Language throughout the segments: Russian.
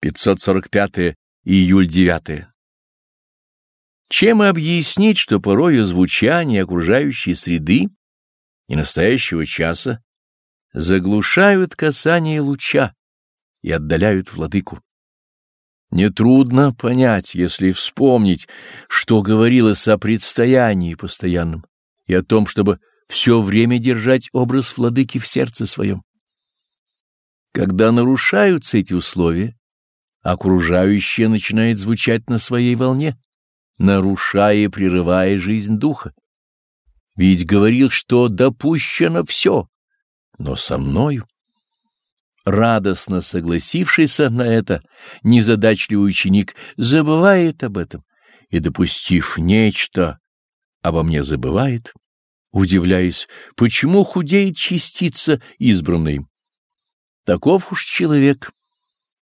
545 июль 9. Чем объяснить, что порою звучание окружающей среды и настоящего часа заглушают касание луча и отдаляют владыку? Нетрудно понять, если вспомнить, что говорилось о предстоянии постоянном и о том, чтобы все время держать образ владыки в сердце своем. Когда нарушаются эти условия, окружающее начинает звучать на своей волне, нарушая и прерывая жизнь духа. Ведь говорил, что допущено все, но со мною. Радостно согласившийся на это, незадачливый ученик забывает об этом и, допустив нечто, обо мне забывает, удивляясь, почему худеет частица избранной. Таков уж человек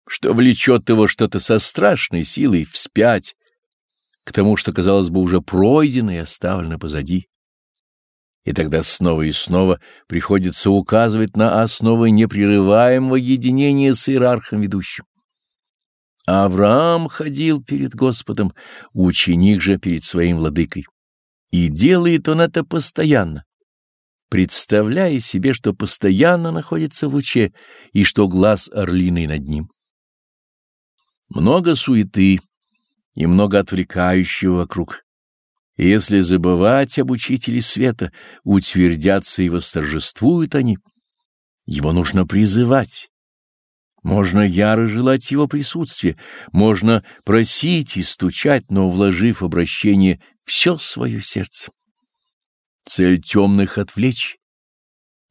что влечет его что-то со страшной силой вспять, к тому, что, казалось бы, уже пройдено и оставлено позади. И тогда снова и снова приходится указывать на основы непрерываемого единения с иерархом ведущим. Авраам ходил перед Господом, ученик же перед своим владыкой. И делает он это постоянно, представляя себе, что постоянно находится в луче и что глаз орлиный над ним. Много суеты и много отвлекающего вокруг. И если забывать об учителе света, утвердятся и восторжествуют они. Его нужно призывать. Можно яро желать его присутствия, можно просить и стучать, но вложив обращение все свое сердце. Цель темных — отвлечь.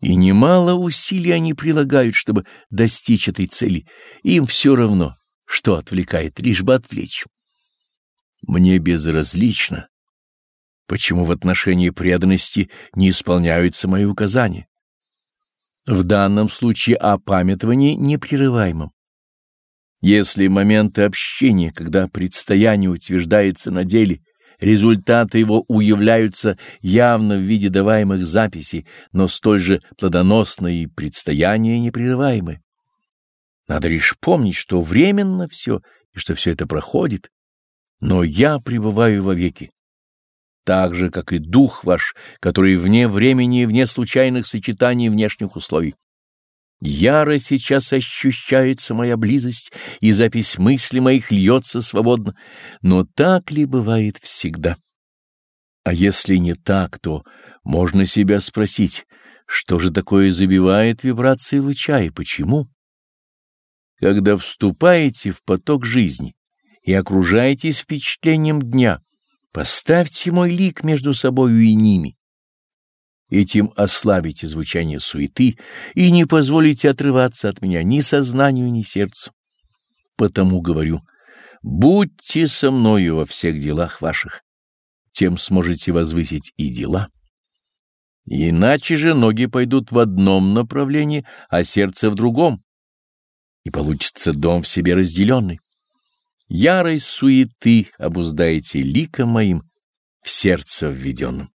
И немало усилий они прилагают, чтобы достичь этой цели. Им все равно — что отвлекает, лишь бы отвлечь. Мне безразлично, почему в отношении преданности не исполняются мои указания. В данном случае опамятование непрерываемым. Если моменты общения, когда предстояние утверждается на деле, результаты его уявляются явно в виде даваемых записей, но столь же плодоносно и предстояние непрерываемое. Надо лишь помнить, что временно все, и что все это проходит, но я пребываю вовеки. Так же, как и дух ваш, который вне времени и вне случайных сочетаний внешних условий. Яро сейчас ощущается моя близость, и запись мысли моих льется свободно, но так ли бывает всегда? А если не так, то можно себя спросить, что же такое забивает вибрации луча и почему? Когда вступаете в поток жизни и окружаетесь впечатлением дня, поставьте мой лик между собою и ними. Этим ослабите звучание суеты и не позволите отрываться от меня ни сознанию, ни сердцу. Потому говорю, будьте со мною во всех делах ваших, тем сможете возвысить и дела. Иначе же ноги пойдут в одном направлении, а сердце в другом и получится дом в себе разделенный. Ярой суеты обуздаете ликом моим в сердце введенным.